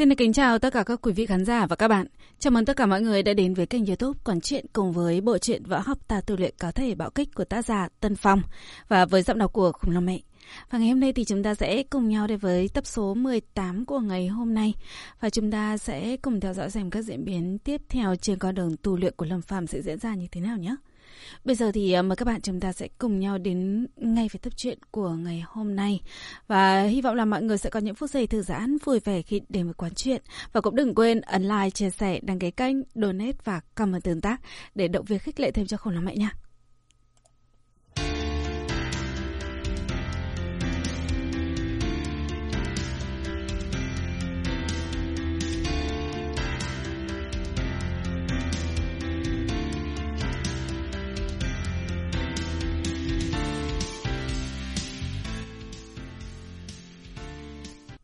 Xin được kính chào tất cả các quý vị khán giả và các bạn. Chào mừng tất cả mọi người đã đến với kênh youtube Quản truyện cùng với bộ truyện võ học ta tu luyện có thể bạo kích của tác giả Tân Phong và với giọng đọc của Khủng Long Mẹ. Và ngày hôm nay thì chúng ta sẽ cùng nhau đến với tập số 18 của ngày hôm nay và chúng ta sẽ cùng theo dõi xem các diễn biến tiếp theo trên con đường tu luyện của Lâm Phàm sẽ diễn ra như thế nào nhé. Bây giờ thì ờ, mời các bạn chúng ta sẽ cùng nhau đến ngay về tập truyện của ngày hôm nay. Và hy vọng là mọi người sẽ có những phút giây thư giãn, vui vẻ khi đến với quán chuyện. Và cũng đừng quên ấn like, chia sẻ, đăng ký kênh, donate và comment tương tác để động viên khích lệ thêm cho khổng lắm mẹ nha.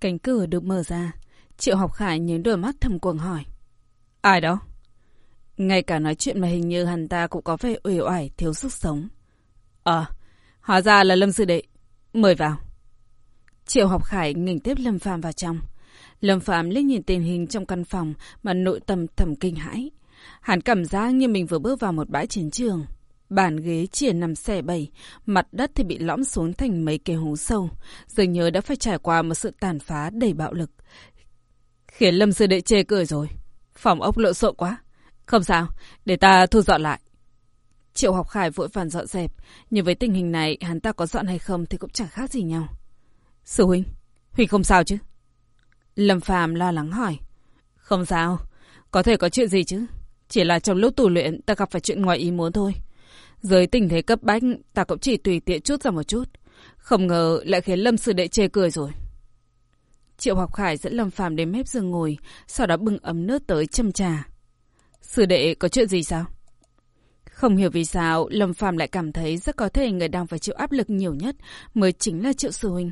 Cánh cửa được mở ra. Triệu học khải nhấn đôi mắt thầm cuồng hỏi. Ai đó? Ngay cả nói chuyện mà hình như hắn ta cũng có vẻ uể oải, thiếu sức sống. Ờ, hóa ra là Lâm Sư Đệ. Mời vào. Triệu học khải nghỉnh tiếp Lâm Phàm vào trong. Lâm Phàm liếc nhìn tình hình trong căn phòng mà nội tâm thầm kinh hãi. Hắn cảm giác như mình vừa bước vào một bãi chiến trường. Bàn ghế chỉ nằm xẻ bầy, mặt đất thì bị lõm xuống thành mấy cái hố sâu, dường như đã phải trải qua một sự tàn phá đầy bạo lực. Khiến Lâm Sư Đệ chê cười rồi. Phòng ốc lộn xộn quá. Không sao, để ta thu dọn lại. Triệu học khải vội vàng dọn dẹp, nhưng với tình hình này hắn ta có dọn hay không thì cũng chẳng khác gì nhau. Sư huynh, huynh không sao chứ? Lâm Phàm lo lắng hỏi. Không sao, có thể có chuyện gì chứ? Chỉ là trong lúc tù luyện ta gặp phải chuyện ngoài ý muốn thôi. Dưới tình thế cấp bách, ta cũng chỉ tùy tiện chút ra một chút. Không ngờ lại khiến Lâm Sư Đệ chê cười rồi. Triệu Học Khải dẫn Lâm Phàm đến mép giường ngồi, sau đó bưng ấm nước tới châm trà. Sư Đệ có chuyện gì sao? Không hiểu vì sao, Lâm Phàm lại cảm thấy rất có thể người đang phải chịu áp lực nhiều nhất mới chính là Triệu Sư Huynh.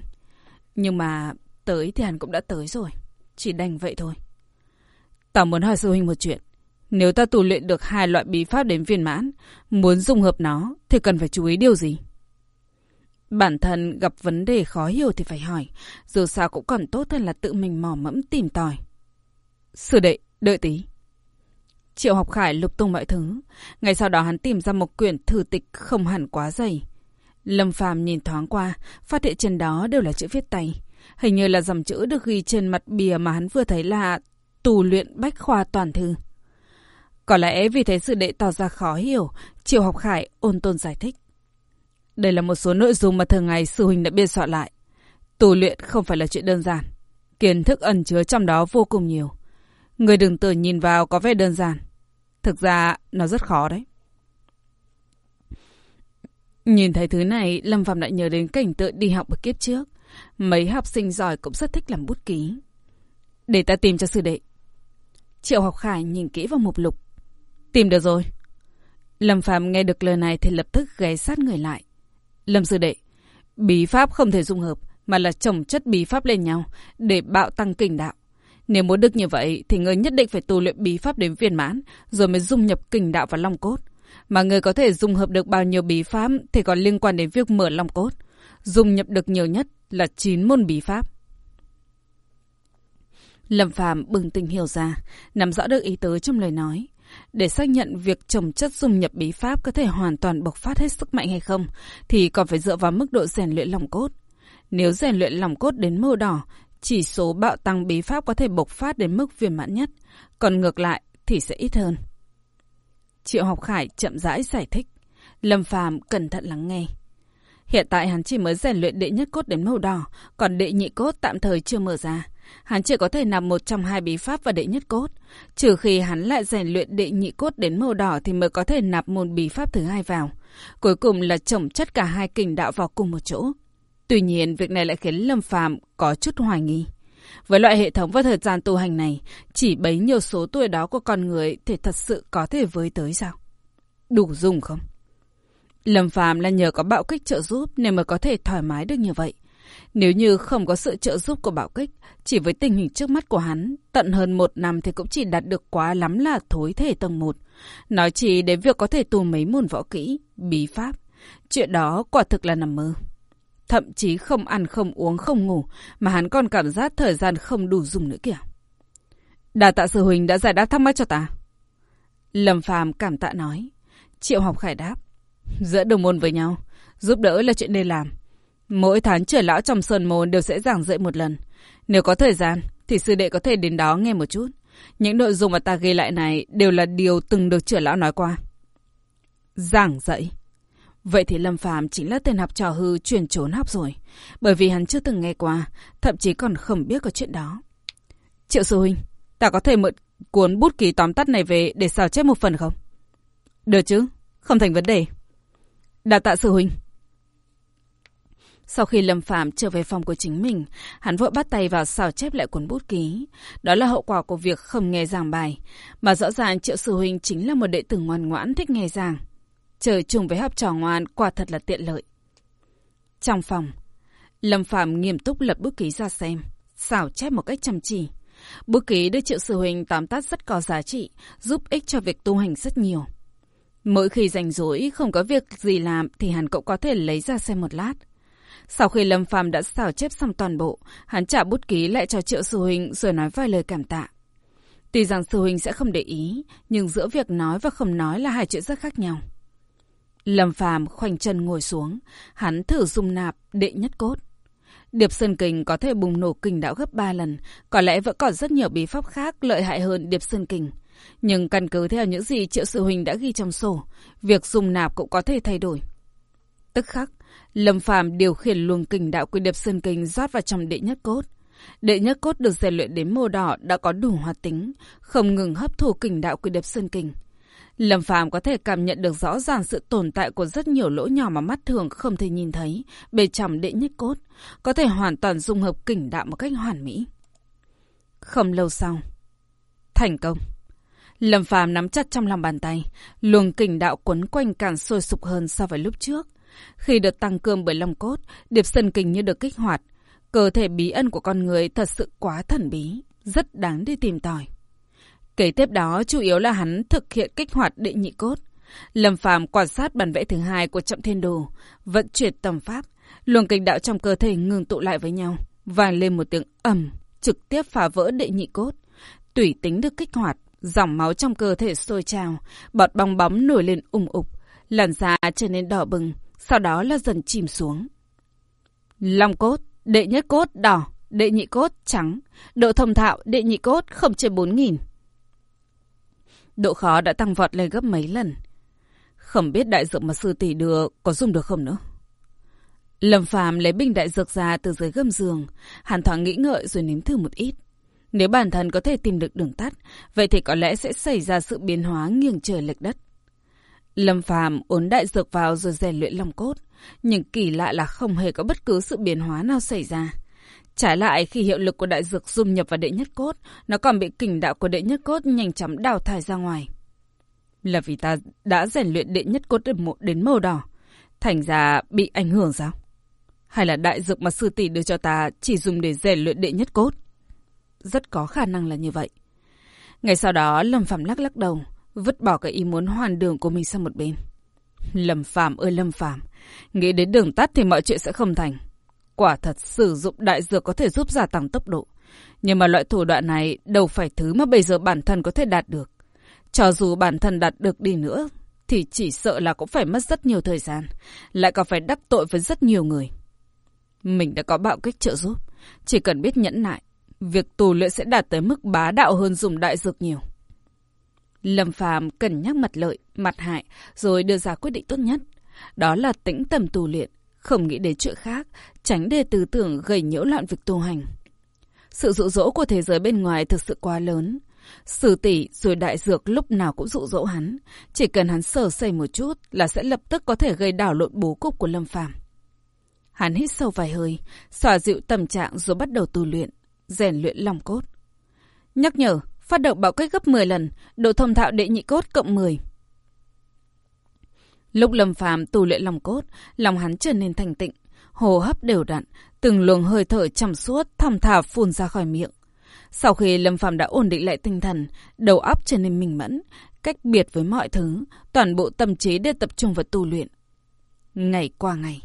Nhưng mà tới thì hắn cũng đã tới rồi. Chỉ đành vậy thôi. Tao muốn hỏi Sư Huynh một chuyện. Nếu ta tu luyện được hai loại bí pháp đến viên mãn, muốn dung hợp nó thì cần phải chú ý điều gì? Bản thân gặp vấn đề khó hiểu thì phải hỏi, dù sao cũng còn tốt hơn là tự mình mò mẫm tìm tòi. Sư đệ, đợi tí. Triệu học khải lục tung mọi thứ, ngày sau đó hắn tìm ra một quyển thư tịch không hẳn quá dày. Lâm phàm nhìn thoáng qua, phát hiện trên đó đều là chữ viết tay. Hình như là dòng chữ được ghi trên mặt bìa mà hắn vừa thấy là tù luyện bách khoa toàn thư. Có lẽ vì thế sự đệ tỏ ra khó hiểu, Triệu Học Khải ôn tôn giải thích. Đây là một số nội dung mà thường ngày sư huynh đã biên soạn lại. Tu luyện không phải là chuyện đơn giản. Kiến thức ẩn chứa trong đó vô cùng nhiều. Người đừng tưởng nhìn vào có vẻ đơn giản. Thực ra nó rất khó đấy. Nhìn thấy thứ này, Lâm Phạm lại nhớ đến cảnh tượng đi học ở kiếp trước. Mấy học sinh giỏi cũng rất thích làm bút ký. Để ta tìm cho sư đệ. Triệu học khải nhìn kỹ vào mục lục. Tìm được rồi. Lâm Phạm nghe được lời này thì lập tức ghé sát người lại. Lâm sư đệ, bí pháp không thể dung hợp mà là chồng chất bí pháp lên nhau để bạo tăng kình đạo. Nếu muốn được như vậy thì người nhất định phải tu luyện bí pháp đến viên mãn rồi mới dung nhập kình đạo vào long cốt. Mà người có thể dung hợp được bao nhiêu bí pháp thì còn liên quan đến việc mở long cốt. Dung nhập được nhiều nhất là 9 môn bí pháp. Lâm Phàm bừng tỉnh hiểu ra, nắm rõ được ý tứ trong lời nói. Để xác nhận việc trồng chất dung nhập bí pháp có thể hoàn toàn bộc phát hết sức mạnh hay không, thì còn phải dựa vào mức độ rèn luyện lòng cốt. Nếu rèn luyện lòng cốt đến màu đỏ, chỉ số bạo tăng bí pháp có thể bộc phát đến mức viên mãn nhất, còn ngược lại thì sẽ ít hơn. Triệu Học Khải chậm rãi giải thích. Lâm Phàm cẩn thận lắng nghe. Hiện tại hắn chỉ mới rèn luyện đệ nhất cốt đến màu đỏ, còn đệ nhị cốt tạm thời chưa mở ra. Hắn chỉ có thể nằm một trong hai bí pháp và đệ nhất cốt. Trừ khi hắn lại rèn luyện đệ nhị cốt đến màu đỏ thì mới có thể nạp môn bí pháp thứ hai vào. Cuối cùng là chồng chất cả hai kình đạo vào cùng một chỗ. Tuy nhiên, việc này lại khiến Lâm Phàm có chút hoài nghi. Với loại hệ thống và thời gian tu hành này, chỉ bấy nhiêu số tuổi đó của con người thì thật sự có thể với tới sao? Đủ dùng không? Lâm Phàm là nhờ có bạo kích trợ giúp nên mới có thể thoải mái được như vậy. Nếu như không có sự trợ giúp của Bảo Kích, chỉ với tình hình trước mắt của hắn, tận hơn một năm thì cũng chỉ đạt được quá lắm là thối thể tầng một. Nói chỉ đến việc có thể tu mấy môn võ kỹ, bí pháp. Chuyện đó quả thực là nằm mơ. Thậm chí không ăn, không uống, không ngủ, mà hắn còn cảm giác thời gian không đủ dùng nữa kìa. Đà tạ sư huynh đã giải đáp thắc mắc cho ta. Lâm Phàm cảm tạ nói. Triệu học khải đáp. Giữa đồng môn với nhau, giúp đỡ là chuyện nên làm. Mỗi tháng trưởng lão trong sơn môn đều sẽ giảng dạy một lần. Nếu có thời gian, thì sư đệ có thể đến đó nghe một chút. Những nội dung mà ta ghi lại này đều là điều từng được trưởng lão nói qua. Giảng dạy. Vậy thì Lâm Phàm chính là tên học trò hư chuyển trốn học rồi. Bởi vì hắn chưa từng nghe qua, thậm chí còn không biết có chuyện đó. Triệu sư huynh, ta có thể mượn cuốn bút ký tóm tắt này về để sao chép một phần không? Được chứ, không thành vấn đề. Đà tạ sư huynh. Sau khi Lâm Phạm trở về phòng của chính mình, hắn vội bắt tay vào xào chép lại cuốn bút ký. Đó là hậu quả của việc không nghe giảng bài, mà rõ ràng Triệu Sư Huynh chính là một đệ tử ngoan ngoãn thích nghe giảng. Trời chung với học trò ngoan quả thật là tiện lợi. Trong phòng, Lâm Phạm nghiêm túc lật bút ký ra xem, xào chép một cách chăm chỉ. Bút ký được Triệu Sư Huynh tóm tắt rất có giá trị, giúp ích cho việc tu hành rất nhiều. Mỗi khi rảnh rỗi không có việc gì làm thì hắn cậu có thể lấy ra xem một lát. Sau khi Lâm Phàm đã xảo chép xong toàn bộ, hắn trả bút ký lại cho Triệu Sư Huynh rồi nói vài lời cảm tạ. Tuy rằng Sư Huynh sẽ không để ý, nhưng giữa việc nói và không nói là hai chuyện rất khác nhau. Lâm Phàm khoanh chân ngồi xuống, hắn thử dung nạp đệ nhất cốt. Điệp Sơn Kình có thể bùng nổ kình đạo gấp 3 lần, có lẽ vẫn còn rất nhiều bí pháp khác lợi hại hơn Điệp Sơn Kình. Nhưng căn cứ theo những gì Triệu Sư Huynh đã ghi trong sổ, việc dùng nạp cũng có thể thay đổi. Tức khắc, Lâm Phàm điều khiển luồng kình đạo quy điệp sơn kình rót vào trong đệ nhất cốt. Đệ nhất cốt được rèn luyện đến màu đỏ đã có đủ hoạt tính, không ngừng hấp thu kình đạo quy điệp sơn kình. Lâm Phàm có thể cảm nhận được rõ ràng sự tồn tại của rất nhiều lỗ nhỏ mà mắt thường không thể nhìn thấy bề trong đệ nhất cốt, có thể hoàn toàn dung hợp kình đạo một cách hoàn mỹ. Không lâu sau, thành công. Lâm Phàm nắm chặt trong lòng bàn tay, luồng kình đạo quấn quanh càng sôi sục hơn so với lúc trước. Khi được tăng cường bởi long cốt, điệp sơn kình như được kích hoạt. Cơ thể bí ân của con người thật sự quá thần bí, rất đáng đi tìm tòi. Kế tiếp đó chủ yếu là hắn thực hiện kích hoạt đệ nhị cốt. Lâm Phàm quan sát bản vẽ thứ hai của Trọng Thiên Đồ, vận chuyển tầm pháp, luồng kinh đạo trong cơ thể ngừng tụ lại với nhau, vang lên một tiếng ầm, trực tiếp phá vỡ đệ nhị cốt. Tủy tính được kích hoạt, dòng máu trong cơ thể sôi trào, bọt bong bóng nổi lên ủng ục, làn da trở nên đỏ bừng, sau đó là dần chìm xuống. Long cốt, đệ nhất cốt đỏ, đệ nhị cốt trắng, độ thông thạo đệ nhị cốt không trên 4.000. Độ khó đã tăng vọt lên gấp mấy lần. Không biết đại dược mà sư tỷ đưa có dùng được không nữa. Lâm Phàm lấy bình đại dược ra từ dưới gầm giường, hàn thoáng nghĩ ngợi rồi nếm thử một ít. Nếu bản thân có thể tìm được đường tắt, vậy thì có lẽ sẽ xảy ra sự biến hóa nghiêng trời lệch đất. Lâm Phàm uốn đại dược vào rồi rèn luyện lòng cốt, nhưng kỳ lạ là không hề có bất cứ sự biến hóa nào xảy ra. Trái lại khi hiệu lực của đại dược dung nhập vào đệ nhất cốt, nó còn bị kình đạo của đệ nhất cốt nhanh chóng đào thải ra ngoài. Là vì ta đã rèn luyện đệ nhất cốt đến màu đỏ, thành ra bị ảnh hưởng sao? Hay là đại dược mà sư tỷ đưa cho ta chỉ dùng để rèn luyện đệ nhất cốt? Rất có khả năng là như vậy. Ngày sau đó, Lâm Phạm lắc lắc đầu, vứt bỏ cái ý muốn hoàn đường của mình sang một bên. Lâm Phàm ơi Lâm Phàm, nghĩ đến đường tắt thì mọi chuyện sẽ không thành. Quả thật sử dụng đại dược có thể giúp gia tăng tốc độ. Nhưng mà loại thủ đoạn này đâu phải thứ mà bây giờ bản thân có thể đạt được. Cho dù bản thân đạt được đi nữa, thì chỉ sợ là cũng phải mất rất nhiều thời gian. Lại còn phải đắc tội với rất nhiều người. Mình đã có bạo kích trợ giúp. Chỉ cần biết nhẫn nại, việc tù luyện sẽ đạt tới mức bá đạo hơn dùng đại dược nhiều. Lâm Phàm cân nhắc mặt lợi, mặt hại, rồi đưa ra quyết định tốt nhất. Đó là tĩnh tầm tu luyện, không nghĩ đến chuyện khác, tránh để tư tưởng gây nhiễu loạn việc tu hành. Sự dụ dỗ của thế giới bên ngoài thực sự quá lớn. Sử tỷ rồi đại dược lúc nào cũng dụ dỗ hắn. Chỉ cần hắn sờ xây một chút là sẽ lập tức có thể gây đảo lộn bố cục của Lâm Phàm. Hắn hít sâu vài hơi, xòa dịu tâm trạng rồi bắt đầu tu luyện, rèn luyện lòng cốt. Nhắc nhở, phát động bạo kích gấp 10 lần, độ thông thạo đệ nhị cốt cộng 10. Lúc Lâm Phàm tu luyện lòng cốt, lòng hắn trở nên thành tịnh, hồ hấp đều đặn, từng luồng hơi thở trầm suốt, thầm thả phun ra khỏi miệng. Sau khi Lâm Phàm đã ổn định lại tinh thần, đầu óc trở nên minh mẫn, cách biệt với mọi thứ, toàn bộ tâm trí đều tập trung vào tu luyện. Ngày qua ngày,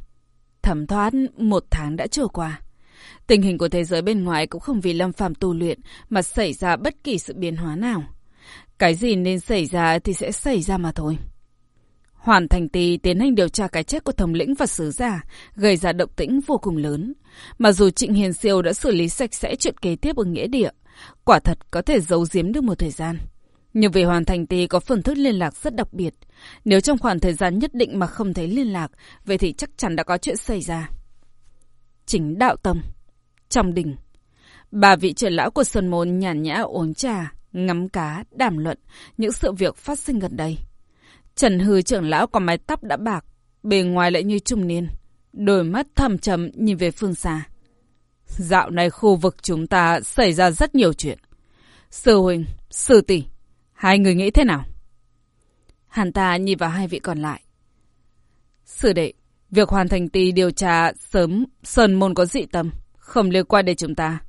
thẩm thoát một tháng đã trôi qua. Tình hình của thế giới bên ngoài cũng không vì Lâm Phàm tu luyện mà xảy ra bất kỳ sự biến hóa nào. Cái gì nên xảy ra thì sẽ xảy ra mà thôi. Hoàn thành tì tiến hành điều tra cái chết của thống lĩnh và sứ giả, gây ra động tĩnh vô cùng lớn. Mà dù Trịnh Hiền Siêu đã xử lý sạch sẽ chuyện kế tiếp ở nghĩa địa, quả thật có thể giấu giếm được một thời gian. Nhưng vì Hoàn Thành Tì có phương thức liên lạc rất đặc biệt. Nếu trong khoảng thời gian nhất định mà không thấy liên lạc, vậy thì chắc chắn đã có chuyện xảy ra. Chính đạo tâm. Trong đình. Bà vị trưởng lão của Sơn Môn nhàn nhã uống trà, ngắm cá, đàm luận những sự việc phát sinh gần đây. Trần Hư trưởng lão có mái tóc đã bạc, bề ngoài lại như trung niên. Đôi mắt thầm trầm nhìn về phương xa. Dạo này khu vực chúng ta xảy ra rất nhiều chuyện. Sư huynh, sư tỷ, hai người nghĩ thế nào? hàn ta nhìn vào hai vị còn lại. Sư đệ, việc hoàn thành tỷ điều tra sớm Sơn Môn có dị tâm, không liên quan đến chúng ta.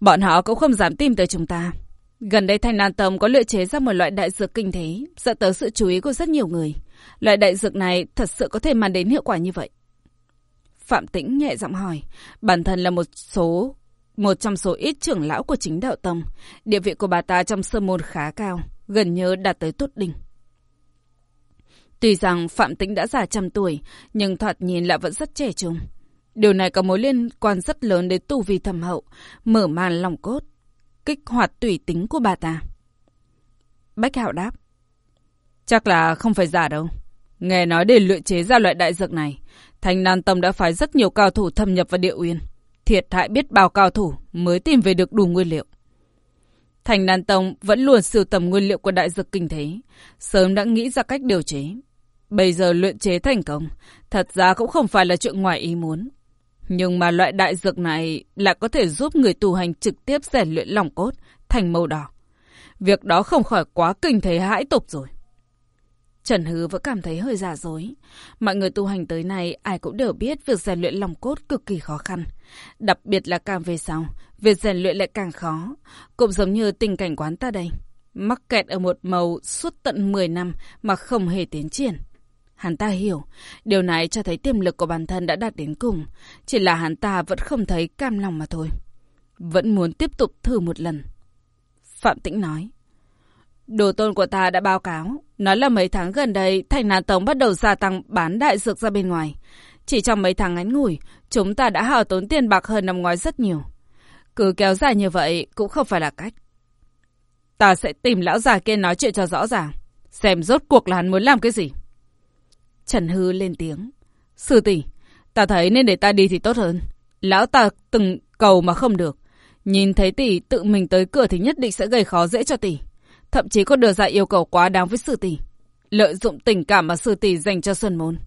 Bọn họ cũng không dám tìm tới chúng ta. Gần đây Thanh Lan Tông có lựa chế ra một loại đại dược kinh thế, dẫn tới sự chú ý của rất nhiều người. Loại đại dược này thật sự có thể mang đến hiệu quả như vậy. Phạm Tĩnh nhẹ giọng hỏi, bản thân là một số một trong số ít trưởng lão của chính đạo tông, địa vị của bà ta trong sơ môn khá cao, gần như đạt tới tốt đỉnh. Tuy rằng Phạm Tĩnh đã già trăm tuổi, nhưng thoạt nhìn lại vẫn rất trẻ trung. Điều này có mối liên quan rất lớn đến tu vi thầm hậu, mở màn lòng cốt, kích hoạt tùy tính của bà ta. Bách Hạo đáp. Chắc là không phải giả đâu. Nghe nói để luyện chế ra loại đại dược này, Thành Nan Tông đã phái rất nhiều cao thủ thâm nhập vào địa uyên. Thiệt hại biết bao cao thủ mới tìm về được đủ nguyên liệu. Thành Nan Tông vẫn luôn sưu tầm nguyên liệu của đại dược kinh thế, sớm đã nghĩ ra cách điều chế. Bây giờ luyện chế thành công, thật ra cũng không phải là chuyện ngoài ý muốn. Nhưng mà loại đại dược này lại có thể giúp người tu hành trực tiếp rèn luyện lòng cốt thành màu đỏ. Việc đó không khỏi quá kinh thế hãi tục rồi. Trần Hứ vẫn cảm thấy hơi giả dối. Mọi người tu hành tới nay ai cũng đều biết việc rèn luyện lòng cốt cực kỳ khó khăn. Đặc biệt là càng về sau, việc rèn luyện lại càng khó. Cũng giống như tình cảnh quán ta đây. Mắc kẹt ở một màu suốt tận 10 năm mà không hề tiến triển. Hắn ta hiểu, điều này cho thấy tiềm lực của bản thân đã đạt đến cùng. Chỉ là hắn ta vẫn không thấy cam lòng mà thôi. Vẫn muốn tiếp tục thử một lần. Phạm Tĩnh nói. Đồ tôn của ta đã báo cáo, nói là mấy tháng gần đây, Thành Nàn Tống bắt đầu gia tăng bán đại dược ra bên ngoài. Chỉ trong mấy tháng ngắn ngủi, chúng ta đã hao tốn tiền bạc hơn năm ngoái rất nhiều. Cứ kéo dài như vậy cũng không phải là cách. Ta sẽ tìm lão già kia nói chuyện cho rõ ràng. Xem rốt cuộc là hắn muốn làm cái gì. Trần Hư lên tiếng. Sư tỷ, ta thấy nên để ta đi thì tốt hơn. Lão ta từng cầu mà không được. Nhìn thấy tỷ tự mình tới cửa thì nhất định sẽ gây khó dễ cho tỷ. Thậm chí còn đưa ra yêu cầu quá đáng với sư tỷ. Lợi dụng tình cảm mà sư tỷ dành cho Xuân Môn.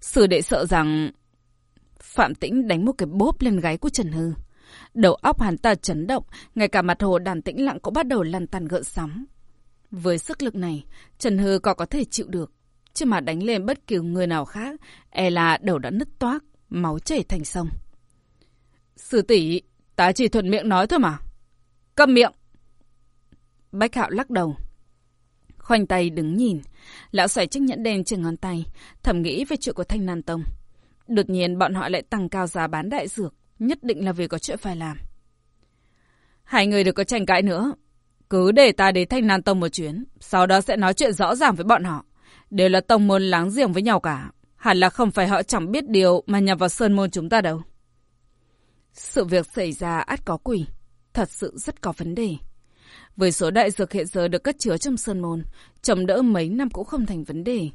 Sư đệ sợ rằng... Phạm Tĩnh đánh một cái bốp lên gáy của Trần Hư. Đầu óc hắn ta chấn động, ngay cả mặt hồ đàn tĩnh lặng cũng bắt đầu lăn tăn gợn sóng. Với sức lực này, Trần Hư có có thể chịu được. Chứ mà đánh lên bất kỳ người nào khác, e là đầu đã nứt toác, máu chảy thành sông. Sư tỷ, ta chỉ thuận miệng nói thôi mà. Cầm miệng! Bách Hạo lắc đầu. Khoanh tay đứng nhìn. Lão xoay chiếc nhẫn đen trên ngón tay, thầm nghĩ về chuyện của Thanh Nan Tông. Đột nhiên bọn họ lại tăng cao giá bán đại dược, nhất định là vì có chuyện phải làm. Hai người đừng có tranh cãi nữa. Cứ để ta đến Thanh Nan Tông một chuyến, sau đó sẽ nói chuyện rõ ràng với bọn họ. Đều là tông môn láng giềng với nhau cả. Hẳn là không phải họ chẳng biết điều mà nhằm vào sơn môn chúng ta đâu. Sự việc xảy ra át có quỷ. Thật sự rất có vấn đề. Với số đại dược hiện giờ được cất chứa trong sơn môn, trồng đỡ mấy năm cũng không thành vấn đề.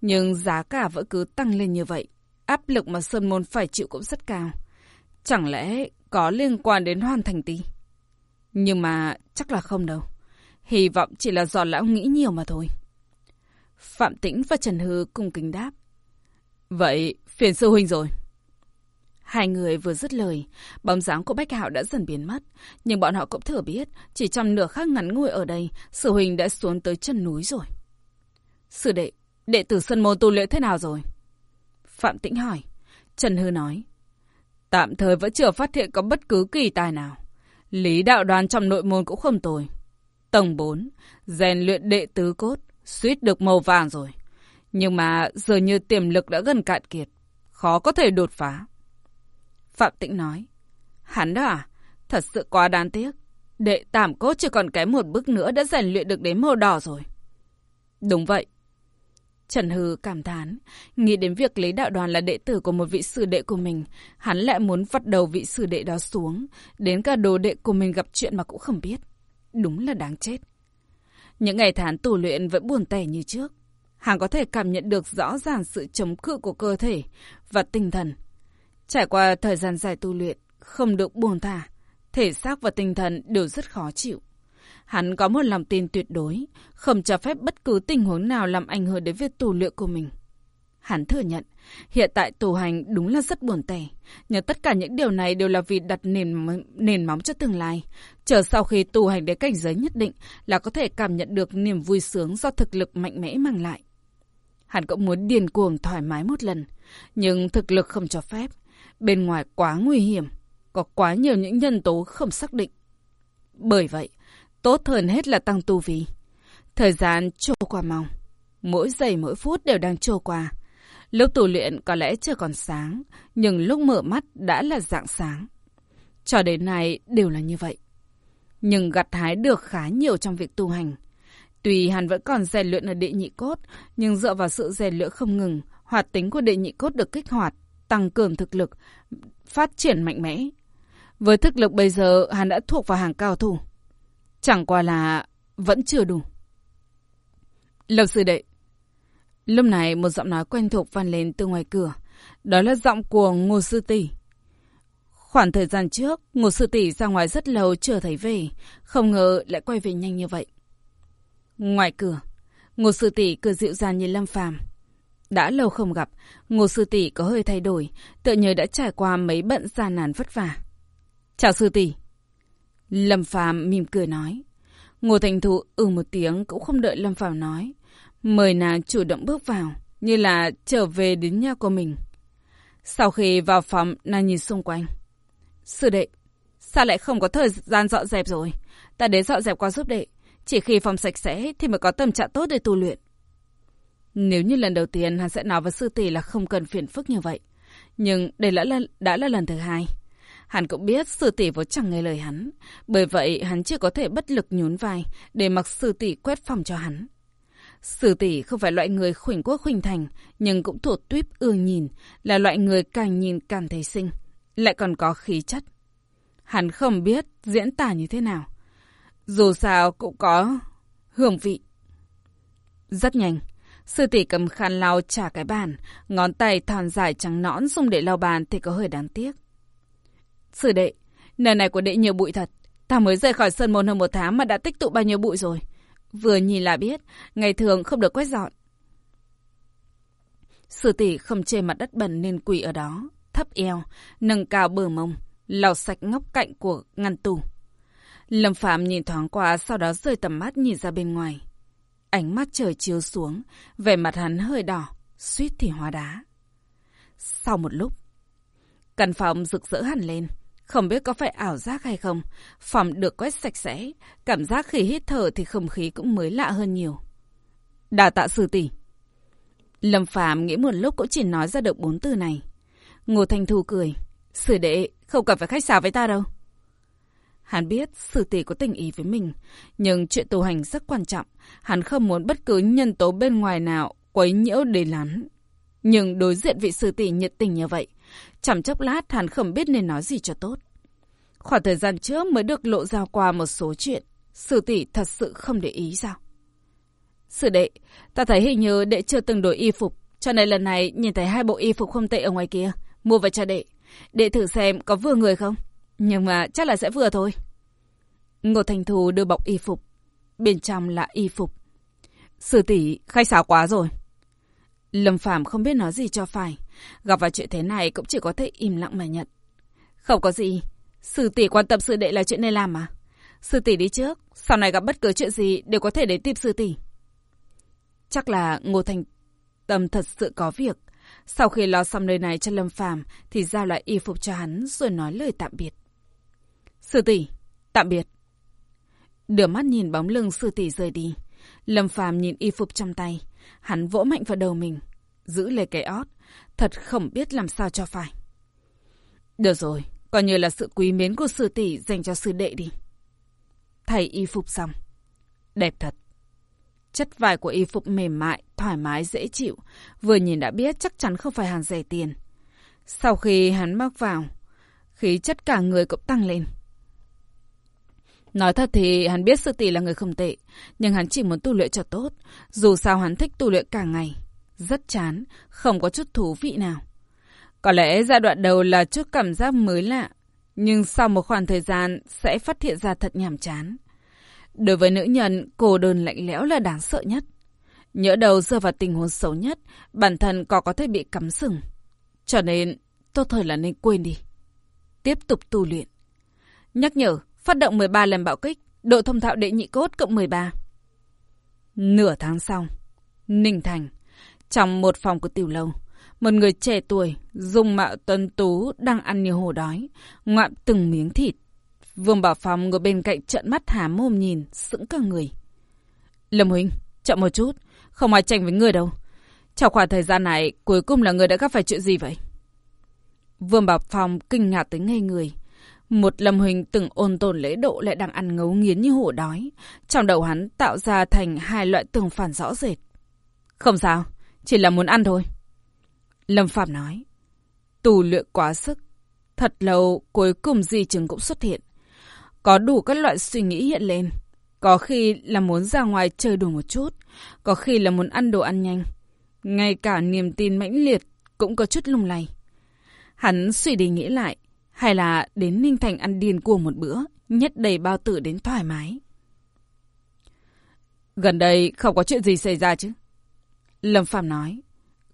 Nhưng giá cả vẫn cứ tăng lên như vậy. Áp lực mà sơn môn phải chịu cũng rất cao. Chẳng lẽ có liên quan đến hoàn thành tí? Nhưng mà chắc là không đâu. Hy vọng chỉ là do lão nghĩ nhiều mà thôi. Phạm Tĩnh và Trần Hư cùng kính đáp. Vậy, phiền sư huynh rồi. Hai người vừa dứt lời, bóng dáng của Bách Hạo đã dần biến mất. Nhưng bọn họ cũng thừa biết, chỉ trong nửa khắc ngắn ngủi ở đây, sư huynh đã xuống tới chân núi rồi. Sư đệ, đệ tử sân môn tu luyện thế nào rồi? Phạm Tĩnh hỏi. Trần Hư nói. Tạm thời vẫn chưa phát hiện có bất cứ kỳ tài nào. Lý đạo đoàn trong nội môn cũng không tồi. Tầng 4, rèn luyện đệ tứ cốt, suýt được màu vàng rồi. Nhưng mà giờ như tiềm lực đã gần cạn kiệt, khó có thể đột phá. Phạm Tĩnh nói. Hắn đó à? Thật sự quá đáng tiếc. Đệ tảm cốt chỉ còn kém một bước nữa đã rèn luyện được đến màu đỏ rồi. Đúng vậy. Trần Hư cảm thán, nghĩ đến việc lấy đạo đoàn là đệ tử của một vị sư đệ của mình, hắn lại muốn vặt đầu vị sư đệ đó xuống, đến cả đồ đệ của mình gặp chuyện mà cũng không biết. Đúng là đáng chết. Những ngày tháng tù luyện vẫn buồn tẻ như trước. Hắn có thể cảm nhận được rõ ràng sự chống cự của cơ thể và tinh thần. Trải qua thời gian dài tu luyện, không được buồn thả, thể xác và tinh thần đều rất khó chịu. Hắn có một lòng tin tuyệt đối, không cho phép bất cứ tình huống nào làm ảnh hưởng đến việc tu luyện của mình. Hắn thừa nhận, hiện tại tu hành đúng là rất buồn tẻ, nhưng tất cả những điều này đều là vì đặt nền nền móng cho tương lai. Chờ sau khi tu hành đến cảnh giới nhất định là có thể cảm nhận được niềm vui sướng do thực lực mạnh mẽ mang lại. Hắn cũng muốn điền cuồng thoải mái một lần, nhưng thực lực không cho phép. Bên ngoài quá nguy hiểm, có quá nhiều những nhân tố không xác định. Bởi vậy, tốt hơn hết là tăng tu vi. Thời gian trôi qua mong Mỗi giây mỗi phút đều đang trôi qua. Lúc tù luyện có lẽ chưa còn sáng, nhưng lúc mở mắt đã là dạng sáng. Cho đến nay đều là như vậy. Nhưng gặt hái được khá nhiều trong việc tu hành. Tuy hắn vẫn còn rèn luyện ở đệ nhị cốt, nhưng dựa vào sự rèn luyện không ngừng, hoạt tính của đệ nhị cốt được kích hoạt, tăng cường thực lực, phát triển mạnh mẽ. Với thực lực bây giờ, hắn đã thuộc vào hàng cao thủ. Chẳng qua là vẫn chưa đủ. Lập sư đệ. Lúc này một giọng nói quen thuộc vang lên từ ngoài cửa. Đó là giọng của Ngô Sư Tỷ. Khoảng thời gian trước, Ngô Sư Tỷ ra ngoài rất lâu chưa thấy về. Không ngờ lại quay về nhanh như vậy. Ngoài cửa, Ngô Sư Tỷ cười dịu dàng nhìn Lâm Phàm. Đã lâu không gặp, Ngô Sư Tỷ có hơi thay đổi, tự như đã trải qua mấy bận gian nàn vất vả. Chào Sư Tỷ. Lâm Phàm mỉm cười nói. Ngô Thành Thụ ừ một tiếng cũng không đợi Lâm Phàm nói. Mời nàng chủ động bước vào, như là trở về đến nhà của mình. Sau khi vào phòng, nàng nhìn xung quanh. Sư đệ, sao lại không có thời gian dọn dẹp rồi? Ta đến dọn dẹp qua giúp đệ. Chỉ khi phòng sạch sẽ thì mới có tâm trạng tốt để tu luyện. Nếu như lần đầu tiên hắn sẽ nói với sư tỷ là không cần phiền phức như vậy. Nhưng đây đã là, đã là lần thứ hai. Hắn cũng biết sư tỷ vốn chẳng nghe lời hắn. Bởi vậy hắn chỉ có thể bất lực nhún vai để mặc sư tỷ quét phòng cho hắn. Sư tỷ không phải loại người khuynh quốc khuynh thành, nhưng cũng thuộc tuyếp ưa nhìn, là loại người càng nhìn càng thấy xinh, lại còn có khí chất. Hắn không biết diễn tả như thế nào. Dù sao cũng có hương vị. Rất nhanh, sư tỷ cầm khăn lau trả cái bàn, ngón tay thon dài trắng nõn dùng để lau bàn thì có hơi đáng tiếc. Sư đệ, nơi này của đệ nhiều bụi thật. Ta mới rời khỏi sơn môn hơn một tháng mà đã tích tụ bao nhiêu bụi rồi. Vừa nhìn là biết, ngày thường không được quét dọn. Sư tỷ không chê mặt đất bẩn nên quỳ ở đó, thấp eo, nâng cao bờ mông, lau sạch ngóc cạnh của ngăn tủ. Lâm Phạm nhìn thoáng qua, sau đó rơi tầm mắt nhìn ra bên ngoài. Ánh mắt trời chiếu xuống, vẻ mặt hắn hơi đỏ, suýt thì hóa đá. Sau một lúc, căn phòng rực rỡ hẳn lên. Không biết có phải ảo giác hay không, phòng được quét sạch sẽ, cảm giác khi hít thở thì không khí cũng mới lạ hơn nhiều. Đà tạ sư tỷ. Lâm Phạm nghĩ một lúc cũng chỉ nói ra được bốn từ này. Ngô Thanh Thu cười. Sư đệ, không cần phải khách sáo với ta đâu. Hắn biết sư tỷ có tình ý với mình, nhưng chuyện tu hành rất quan trọng. Hắn không muốn bất cứ nhân tố bên ngoài nào quấy nhiễu đến hắn. Nhưng đối diện vị sư tỷ nhiệt tình như vậy, chẳng chốc lát hắn không biết nên nói gì cho tốt. Khoảng thời gian trước mới được lộ ra qua một số chuyện, sư tỷ thật sự không để ý sao? Sư đệ, ta thấy hình như đệ chưa từng đổi y phục, cho nên lần này nhìn thấy hai bộ y phục không tệ ở ngoài kia, mua về cho đệ. Đệ thử xem có vừa người không? Nhưng mà chắc là sẽ vừa thôi. Ngô Thành Thù đưa bọc y phục. Bên trong là y phục. Sư tỷ khai xáo quá rồi. Lâm Phàm không biết nói gì cho phải. Gặp vào chuyện thế này cũng chỉ có thể im lặng mà nhận. Không có gì. Sư tỷ quan tâm sư đệ là chuyện nên làm mà. Sư tỷ đi trước. Sau này gặp bất cứ chuyện gì đều có thể đến tìm sư tỷ. Chắc là Ngô Thành Tâm thật sự có việc. Sau khi lo xong nơi này cho Lâm Phàm thì giao lại y phục cho hắn rồi nói lời tạm biệt. Sư tỷ, tạm biệt. Đưa mắt nhìn bóng lưng sư tỷ rời đi. Lâm Phàm nhìn y phục trong tay. Hắn vỗ mạnh vào đầu mình. Giữ lấy cái ót. Thật không biết làm sao cho phải. Được rồi, coi như là sự quý mến của sư tỷ dành cho sư đệ đi. Thầy y phục xong. Đẹp thật. Chất vải của y phục mềm mại, thoải mái, dễ chịu. Vừa nhìn đã biết chắc chắn không phải hàng rẻ tiền. Sau khi hắn mặc vào, khí chất cả người cũng tăng lên. Nói thật thì hắn biết sư tỷ là người không tệ, nhưng hắn chỉ muốn tu luyện cho tốt. Dù sao hắn thích tu luyện cả ngày. Rất chán, không có chút thú vị nào. Có lẽ giai đoạn đầu là chút cảm giác mới lạ, nhưng sau một khoảng thời gian sẽ phát hiện ra thật nhàm chán. Đối với nữ nhân, cô đơn lạnh lẽo là đáng sợ nhất. Nhỡ đầu rơi vào tình huống xấu nhất, bản thân có có thể bị cắm sừng. Cho nên, tốt thời là nên quên đi. Tiếp tục tu luyện. Nhắc nhở, phát động 13 lần bạo kích, độ thông thạo đệ nhị cốt cộng 13. Nửa tháng sau, Ninh Thành, trong một phòng của tiểu lâu, một người trẻ tuổi, dùng mạo tuấn tú, đang ăn như hổ đói, ngoạm từng miếng thịt. Vương Bảo Phong ngồi bên cạnh trận mắt há mồm nhìn, sững cả người. Lâm Huynh, chậm một chút, không ai tranh với người đâu. Trong khoảng thời gian này, cuối cùng là người đã gặp phải chuyện gì vậy? Vương Bảo Phong kinh ngạc tới ngây người. Một Lâm Huỳnh từng ôn tồn lễ độ lại đang ăn ngấu nghiến như hổ đói. Trong đầu hắn tạo ra thành hai loại tường phản rõ rệt. Không sao, chỉ là muốn ăn thôi. Lâm Phạm nói. Tù luyện quá sức. Thật lâu, cuối cùng di chứng cũng xuất hiện. Có đủ các loại suy nghĩ hiện lên. Có khi là muốn ra ngoài chơi đùa một chút. Có khi là muốn ăn đồ ăn nhanh. Ngay cả niềm tin mãnh liệt cũng có chút lung lay. Hắn suy đi nghĩ lại. Hay là đến Ninh Thành ăn điên cuồng một bữa. Nhất đầy bao tử đến thoải mái. Gần đây không có chuyện gì xảy ra chứ? Lâm Phạm nói.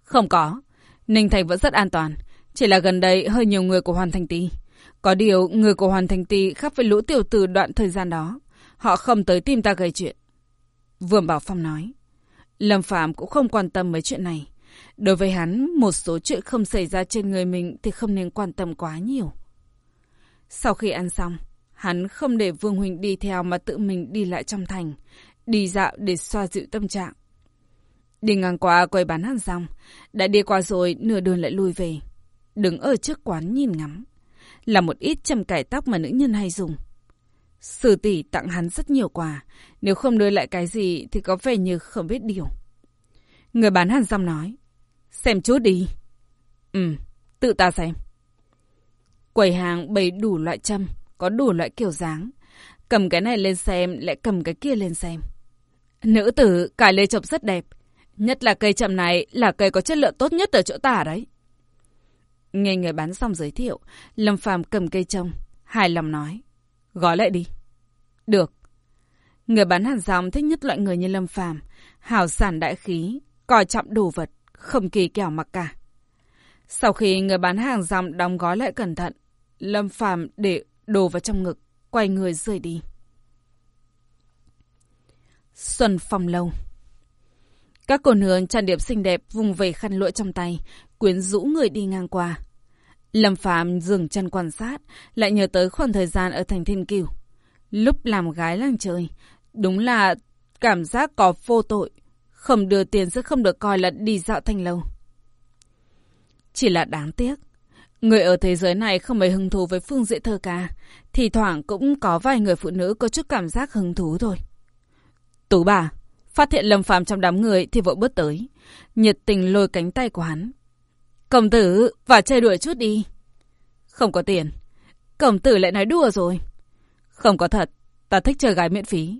Không có. Ninh Thành vẫn rất an toàn. Chỉ là gần đây hơi nhiều người của Hoàn Thành Ti. Có điều, người của Hoàn Thành Ti khác với lũ tiểu tử đoạn thời gian đó. Họ không tới tìm ta gây chuyện. Vương Bảo Phong nói. Lâm Phạm cũng không quan tâm mấy chuyện này. Đối với hắn, một số chuyện không xảy ra trên người mình thì không nên quan tâm quá nhiều. Sau khi ăn xong, hắn không để Vương Huỳnh đi theo mà tự mình đi lại trong thành, đi dạo để xoa dịu tâm trạng. Đi ngang qua quầy bán hàng rong, đã đi qua rồi nửa đường lại lui về. Đứng ở trước quán nhìn ngắm. Là một ít châm cải tóc mà nữ nhân hay dùng. Sử tỷ tặng hắn rất nhiều quà. Nếu không đưa lại cái gì thì có vẻ như không biết điều. Người bán hàng rong nói. Xem chút đi. Ừ, tự ta xem. Quầy hàng bày đủ loại châm, có đủ loại kiểu dáng. Cầm cái này lên xem, lại cầm cái kia lên xem. Nữ tử cài lê chọc rất đẹp. Nhất là cây chậm này là cây có chất lượng tốt nhất ở chỗ tả đấy. Nghe người bán xong giới thiệu, Lâm Phàm cầm cây trông, hài lòng nói. Gói lại đi. Được. Người bán hàng rong thích nhất loại người như Lâm Phàm hào sản đại khí, coi trọng đồ vật, không kỳ kẻo mặc cả. Sau khi người bán hàng rong đóng gói lại cẩn thận, Lâm Phàm để đồ vào trong ngực, quay người rời đi. Xuân Phong Lâu các cô nương trang điểm xinh đẹp vùng vẩy khăn lụa trong tay, quyến rũ người đi ngang qua. Lâm Phạm dừng chân quan sát, lại nhớ tới khoảng thời gian ở thành Thiên Kiều. Lúc làm gái làng chơi, đúng là cảm giác có vô tội. Không đưa tiền sẽ không được coi là đi dạo thành lâu. Chỉ là đáng tiếc. Người ở thế giới này không mấy hứng thú với phương diện thơ ca. Thì thoảng cũng có vài người phụ nữ có chút cảm giác hứng thú thôi. Tú bà, Phát hiện Lâm Phàm trong đám người thì vội bước tới. Nhiệt tình lôi cánh tay của hắn. Công tử, và chơi đuổi chút đi. Không có tiền. Công tử lại nói đùa rồi. Không có thật, ta thích chơi gái miễn phí.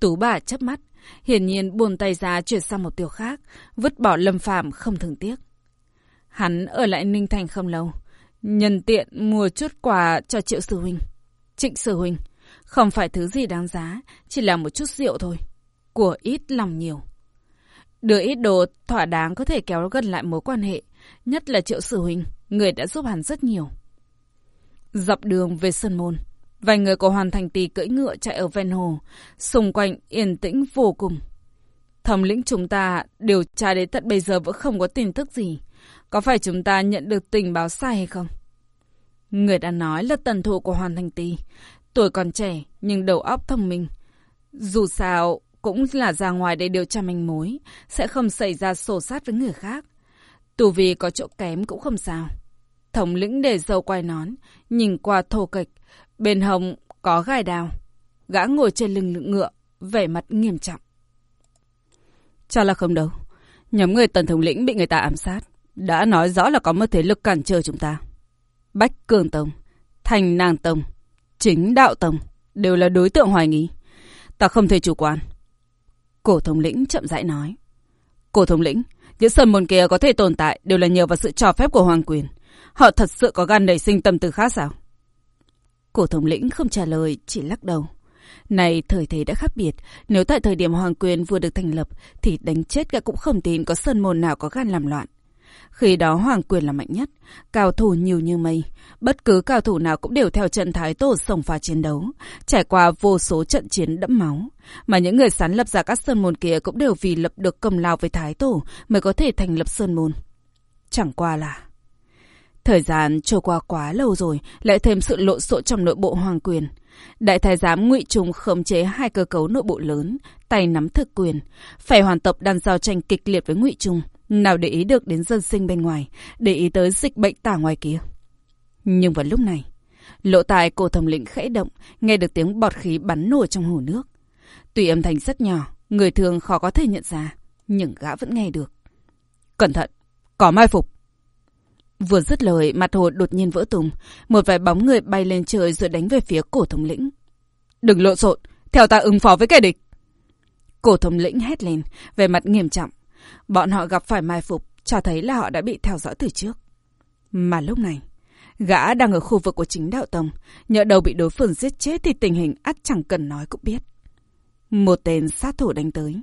Tú bà chớp mắt, hiển nhiên buồn tay ra chuyển sang một tiêu khác, vứt bỏ Lâm Phàm không thường tiếc. Hắn ở lại Ninh Thành không lâu, nhân tiện mua chút quà cho Triệu Sư Huynh. Trịnh Sư Huynh, không phải thứ gì đáng giá, chỉ là một chút rượu thôi của ít lòng nhiều. Đưa ít đồ thỏa đáng có thể kéo gần lại mối quan hệ, nhất là Triệu Sử Huỳnh, người đã giúp hắn rất nhiều. Dọc đường về Sơn Môn, vài người của Hoàn Thành Tì cưỡi ngựa chạy ở ven hồ, xung quanh yên tĩnh vô cùng. thẩm lĩnh chúng ta điều tra đến tận bây giờ vẫn không có tin tức gì. Có phải chúng ta nhận được tình báo sai hay không? Người đã nói là tần thụ của Hoàn Thành Tì. Tuổi còn trẻ nhưng đầu óc thông minh. Dù sao, cũng là ra ngoài để điều tra manh mối, sẽ không xảy ra sổ sát với người khác. Tù vì có chỗ kém cũng không sao. thống lĩnh để dâu quay nón, nhìn qua thô kịch, bên hồng có gai đào. Gã ngồi trên lưng ngựa, vẻ mặt nghiêm trọng. Cho là không đâu. Nhóm người tần thống lĩnh bị người ta ám sát. Đã nói rõ là có một thế lực cản trở chúng ta. Bách Cường Tông, Thành Nàng Tông, Chính Đạo Tông đều là đối tượng hoài nghi. Ta không thể chủ quan. Cổ thống lĩnh chậm rãi nói. Cổ thống lĩnh, những sơn môn kia có thể tồn tại đều là nhờ vào sự cho phép của hoàng quyền. Họ thật sự có gan nảy sinh tâm tư khác sao? Cổ thống lĩnh không trả lời, chỉ lắc đầu. Này, thời thế đã khác biệt. Nếu tại thời điểm hoàng quyền vừa được thành lập, thì đánh chết cả cũng không tin có sơn môn nào có gan làm loạn. Khi đó hoàng quyền là mạnh nhất, cao thủ nhiều như mây. Bất cứ cao thủ nào cũng đều theo trận thái tổ sông pha chiến đấu, trải qua vô số trận chiến đẫm máu. Mà những người sáng lập ra các sơn môn kia cũng đều vì lập được công lao với thái tổ mới có thể thành lập sơn môn. Chẳng qua là... Thời gian trôi qua quá lâu rồi, lại thêm sự lộn xộn trong nội bộ hoàng quyền. Đại thái giám ngụy trùng khống chế hai cơ cấu nội bộ lớn, tay nắm thực quyền, phải hoàn tộc đang giao tranh kịch liệt với ngụy trùng nào để ý được đến dân sinh bên ngoài, để ý tới dịch bệnh tả ngoài kia. Nhưng vào lúc này, lộ tài cổ thống lĩnh khẽ động, nghe được tiếng bọt khí bắn nổ trong hồ nước. Tuy âm thanh rất nhỏ, người thường khó có thể nhận ra, nhưng gã vẫn nghe được. Cẩn thận, có mai phục. Vừa dứt lời, mặt hồ đột nhiên vỡ tung, một vài bóng người bay lên trời rồi đánh về phía cổ thống lĩnh. Đừng lộn xộn, theo ta ứng phó với kẻ địch. Cổ thống lĩnh hét lên, về mặt nghiêm trọng. Bọn họ gặp phải mai phục, cho thấy là họ đã bị theo dõi từ trước. Mà lúc này, gã đang ở khu vực của chính đạo tông, nhỡ đầu bị đối phương giết chết thì tình hình ắt chẳng cần nói cũng biết. Một tên sát thủ đánh tới.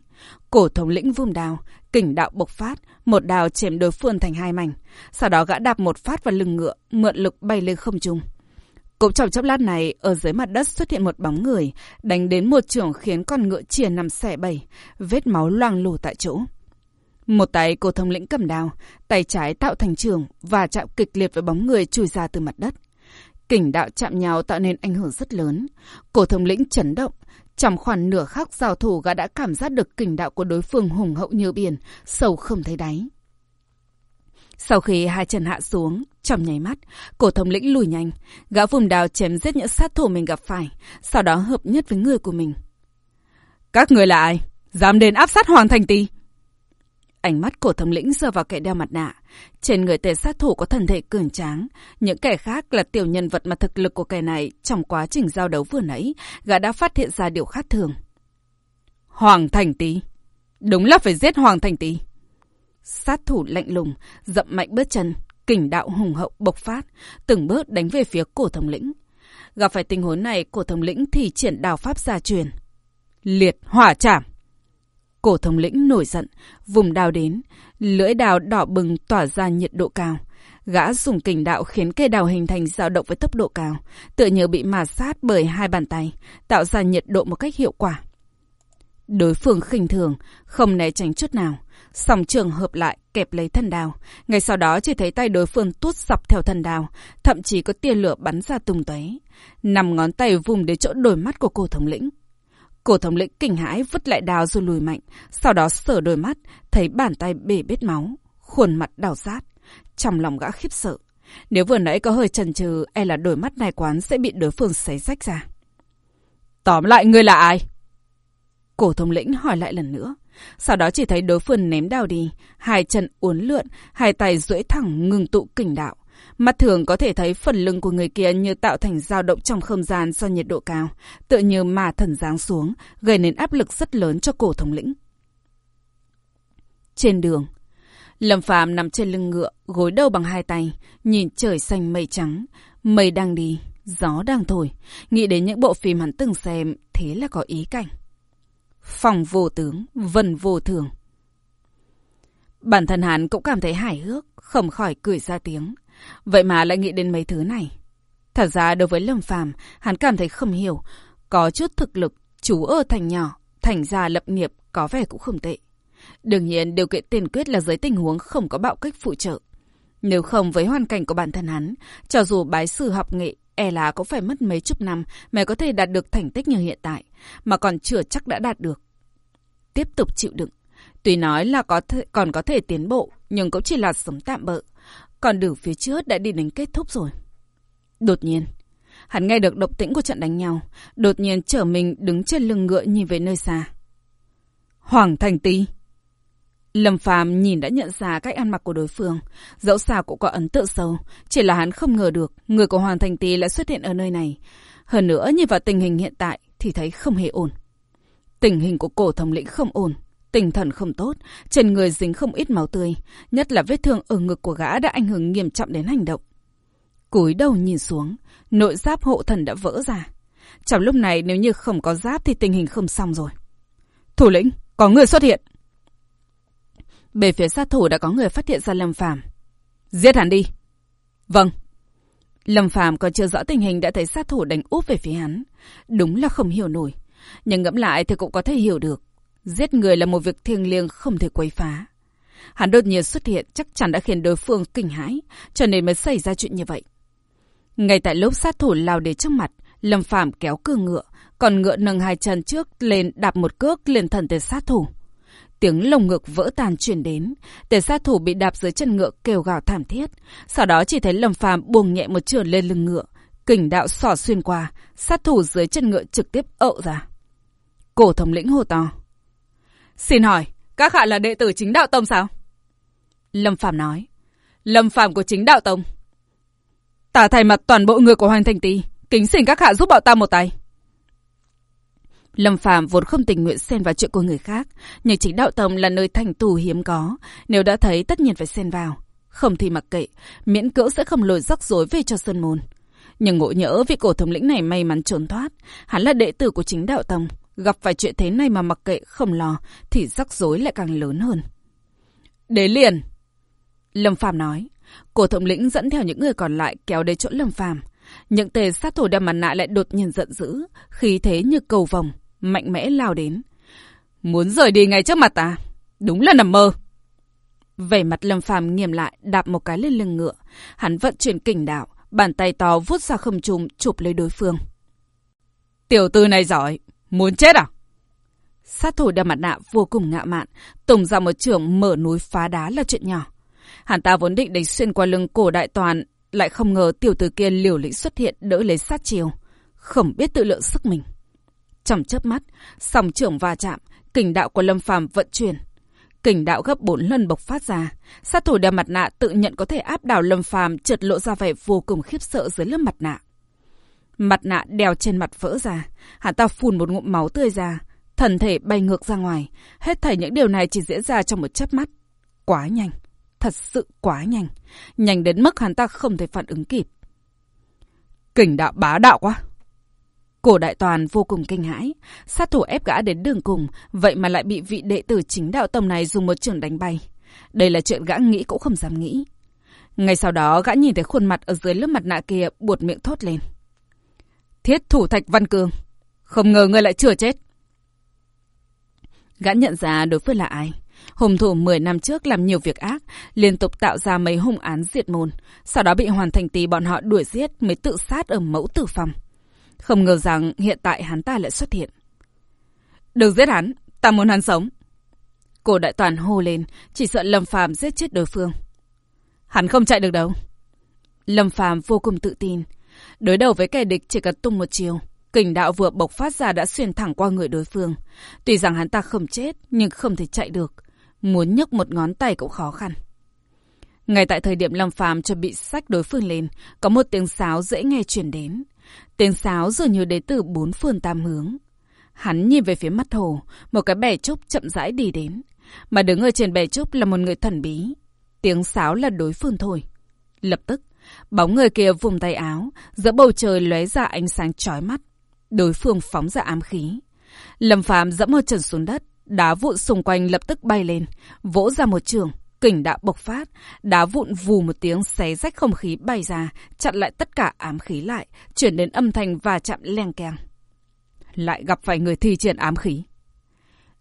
Cổ thống lĩnh vung đào, kình đạo bộc phát, một đào chém đối phương thành hai mảnh. Sau đó gã đạp một phát vào lưng ngựa, mượn lực bay lên không trung. Cũng trong chốc lát này, ở dưới mặt đất xuất hiện một bóng người, đánh đến một trường khiến con ngựa chia nằm xẻ bảy, vết máu loang lổ tại chỗ. Một tay cổ thống lĩnh cầm đào, tay trái tạo thành trường và chạm kịch liệt với bóng người chui ra từ mặt đất. Kình đạo chạm nhau tạo nên ảnh hưởng rất lớn. Cổ thống lĩnh chấn động, trong khoảng nửa khắc giao thủ gã đã cảm giác được kình đạo của đối phương hùng hậu như biển, sâu không thấy đáy. Sau khi hai chân hạ xuống, trong nháy mắt, cổ thống lĩnh lùi nhanh, gã vùng đào chém giết những sát thủ mình gặp phải, sau đó hợp nhất với người của mình. Các người là ai? Dám đến áp sát Hoàng Thành Tì? Ánh mắt của thống lĩnh rơi vào kẻ đeo mặt nạ. Trên người tên sát thủ có thân thể cường tráng. Những kẻ khác là tiểu nhân vật mà thực lực của kẻ này trong quá trình giao đấu vừa nãy, gã đã phát hiện ra điều khác thường. Hoàng Thành Tý. Đúng là phải giết Hoàng Thành Tý. Sát thủ lạnh lùng, dậm mạnh bước chân, kình đạo hùng hậu bộc phát, từng bước đánh về phía cổ thống lĩnh. Gặp phải tình huống này, cổ thống lĩnh thì triển đào pháp gia truyền. Liệt hỏa chạm. Cổ thống lĩnh nổi giận, vùng đào đến, lưỡi đào đỏ bừng tỏa ra nhiệt độ cao. Gã dùng kình đạo khiến cây đào hình thành dao động với tốc độ cao, tựa như bị mà sát bởi hai bàn tay, tạo ra nhiệt độ một cách hiệu quả. Đối phương khinh thường, không né tránh chút nào. Song trường hợp lại kẹp lấy thân đào. Ngay sau đó chỉ thấy tay đối phương tuốt dọc theo thân đào, thậm chí có tia lửa bắn ra tung tóe. Nằm ngón tay vùng đến chỗ đôi mắt của cổ thống lĩnh. Cổ thống lĩnh kinh hãi vứt lại đào rồi lùi mạnh, sau đó sờ đôi mắt, thấy bàn tay bể bết máu, khuôn mặt đào rát. Trong lòng gã khiếp sợ. Nếu vừa nãy có hơi chần chừ, e là đôi mắt này quán sẽ bị đối phương xé rách ra. Tóm lại, ngươi là ai? Cổ thống lĩnh hỏi lại lần nữa. Sau đó chỉ thấy đối phương ném đào đi, hai chân uốn lượn, hai tay duỗi thẳng ngừng tụ kình đạo. Mắt thường có thể thấy phần lưng của người kia như tạo thành dao động trong không gian do nhiệt độ cao, tựa như mà thần giáng xuống, gây nên áp lực rất lớn cho cổ thống lĩnh. Trên đường, Lâm Phạm nằm trên lưng ngựa, gối đầu bằng hai tay, nhìn trời xanh mây trắng, mây đang đi, gió đang thổi, nghĩ đến những bộ phim hắn từng xem, thế là có ý cảnh. Phòng vô tướng, vần vô thường. Bản thân hắn cũng cảm thấy hài hước, không khỏi cười ra tiếng. Vậy mà lại nghĩ đến mấy thứ này. Thật ra đối với Lâm Phàm, hắn cảm thấy không hiểu. Có chút thực lực, chú ở thành nhỏ, thành ra lập nghiệp có vẻ cũng không tệ. Đương nhiên, điều kiện tiền quyết là dưới tình huống không có bạo kích phụ trợ. Nếu không với hoàn cảnh của bản thân hắn, cho dù bái sư học nghệ, e là cũng phải mất mấy chục năm mới có thể đạt được thành tích như hiện tại, mà còn chưa chắc đã đạt được. Tiếp tục chịu đựng. Tuy nói là có thể, còn có thể tiến bộ, nhưng cũng chỉ là sống tạm bợ còn đường phía trước đã đi đến kết thúc rồi. Đột nhiên, hắn nghe được động tĩnh của trận đánh nhau. Đột nhiên trở mình đứng trên lưng ngựa nhìn về nơi xa. Hoàng Thành Tý. Lâm Phàm nhìn đã nhận ra cách ăn mặc của đối phương, dẫu sao cũng có ấn tượng sâu, chỉ là hắn không ngờ được người của Hoàng Thành Tý lại xuất hiện ở nơi này. Hơn nữa nhìn vào tình hình hiện tại thì thấy không hề ổn. Tình hình của cổ thống lĩnh không ổn, tinh thần không tốt, trên người dính không ít máu tươi, nhất là vết thương ở ngực của gã đã ảnh hưởng nghiêm trọng đến hành động. Cúi đầu nhìn xuống, nội giáp hộ thần đã vỡ ra. Trong lúc này nếu như không có giáp thì tình hình không xong rồi. Thủ lĩnh, có người xuất hiện. Bề phía sát thủ đã có người phát hiện ra Lâm Phàm. Giết hắn đi. Vâng. Lâm Phàm còn chưa rõ tình hình đã thấy sát thủ đánh úp về phía hắn. Đúng là không hiểu nổi. Nhưng ngẫm lại thì cũng có thể hiểu được. Giết người là một việc thiêng liêng không thể quấy phá. Hắn đột nhiên xuất hiện chắc chắn đã khiến đối phương kinh hãi, cho nên mới xảy ra chuyện như vậy. Ngay tại lúc sát thủ lao đến trước mặt, Lâm phạm kéo cương ngựa, còn ngựa nâng hai chân trước lên đạp một cước lên thần tới sát thủ. Tiếng lồng ngực vỡ tan truyền đến, tên sát thủ bị đạp dưới chân ngựa kêu gào thảm thiết. Sau đó chỉ thấy Lâm Phàm buông nhẹ một trường lên lưng ngựa, kình đạo xỏ xuyên qua, sát thủ dưới chân ngựa trực tiếp ậu ra. Cổ thống lĩnh hồ to. Xin hỏi, các hạ là đệ tử chính đạo tông sao? Lâm Phàm nói. Lâm Phàm của chính đạo tông. Ta thay mặt toàn bộ người của Hoàng Thành Tý, kính xin các hạ giúp bọn ta một tay. Lâm Phàm vốn không tình nguyện xen vào chuyện của người khác, nhưng chính đạo tông là nơi thành tù hiếm có, nếu đã thấy tất nhiên phải xen vào. Không thì mặc kệ, miễn cưỡng sẽ không lôi rắc rối về cho Sơn Môn. Nhưng ngộ nhỡ vị cổ thống lĩnh này may mắn trốn thoát, hắn là đệ tử của chính đạo tông, gặp phải chuyện thế này mà mặc kệ không lo, thì rắc rối lại càng lớn hơn. Đế liền! Lâm Phàm nói. Cổ thống lĩnh dẫn theo những người còn lại kéo đến chỗ Lâm Phàm. Những tề sát thủ đeo mặt nạ lại đột nhiên giận dữ, khí thế như cầu vòng, mạnh mẽ lao đến. Muốn rời đi ngay trước mặt ta, đúng là nằm mơ. Vẻ mặt Lâm Phàm nghiêm lại, đạp một cái lên lưng ngựa, hắn vận chuyển kình đạo, bàn tay to vút ra không trung chụp lấy đối phương. Tiểu tư này giỏi, muốn chết à? Sát thủ đeo mặt nạ vô cùng ngạo mạn, tùng ra một trường mở núi phá đá là chuyện nhỏ. Hắn ta vốn định đánh xuyên qua lưng cổ đại toàn, lại không ngờ tiểu tử kia liều lĩnh xuất hiện đỡ lấy sát chiều. Không biết tự lượng sức mình. Trong chớp mắt, song trưởng va chạm, kình đạo của Lâm Phàm vận chuyển. Kình đạo gấp bốn lần bộc phát ra, sát thủ đeo mặt nạ tự nhận có thể áp đảo Lâm Phàm, trượt lộ ra vẻ vô cùng khiếp sợ dưới lớp mặt nạ. Mặt nạ đeo trên mặt vỡ ra, hắn ta phun một ngụm máu tươi ra, thần thể bay ngược ra ngoài, hết thảy những điều này chỉ diễn ra trong một chớp mắt. Quá nhanh thật sự quá nhanh. Nhanh đến mức hắn ta không thể phản ứng kịp. Kình đạo bá đạo quá. Cổ đại toàn vô cùng kinh hãi. Sát thủ ép gã đến đường cùng, vậy mà lại bị vị đệ tử chính đạo tông này dùng một trường đánh bay. Đây là chuyện gã nghĩ cũng không dám nghĩ. Ngay sau đó gã nhìn thấy khuôn mặt ở dưới lớp mặt nạ kia buột miệng thốt lên. Thiết thủ thạch văn cường. Không ngờ ngươi lại chưa chết. Gã nhận ra đối phương là ai. Hùng thủ 10 năm trước làm nhiều việc ác, liên tục tạo ra mấy hung án diệt môn, sau đó bị hoàn thành tì bọn họ đuổi giết mới tự sát ở mẫu tử phòng. Không ngờ rằng hiện tại hắn ta lại xuất hiện. Đừng giết hắn, ta muốn hắn sống. Cổ đại toàn hô lên, chỉ sợ Lâm Phàm giết chết đối phương. Hắn không chạy được đâu. Lâm Phàm vô cùng tự tin. Đối đầu với kẻ địch chỉ cần tung một chiều. Kình đạo vừa bộc phát ra đã xuyên thẳng qua người đối phương. Tuy rằng hắn ta không chết, nhưng không thể chạy được. Muốn nhấc một ngón tay cũng khó khăn. Ngay tại thời điểm Lâm Phàm chuẩn bị sách đối phương lên, có một tiếng sáo dễ nghe truyền đến. Tiếng sáo dường như đến từ bốn phương tam hướng. Hắn nhìn về phía mắt hồ, một cái bè trúc chậm rãi đi đến. Mà đứng ở trên bè trúc là một người thần bí. Tiếng sáo là đối phương thôi. Lập tức, bóng người kia vùng tay áo, giữa bầu trời lóe ra ánh sáng chói mắt. Đối phương phóng ra ám khí. Lâm Phàm dẫm một chân xuống đất, Đá vụn xung quanh lập tức bay lên, vỗ ra một trường, kình đạo bộc phát, đá vụn vù một tiếng xé rách không khí bay ra, chặn lại tất cả ám khí lại, chuyển đến âm thanh và chạm leng keng. Lại gặp phải người thi triển ám khí.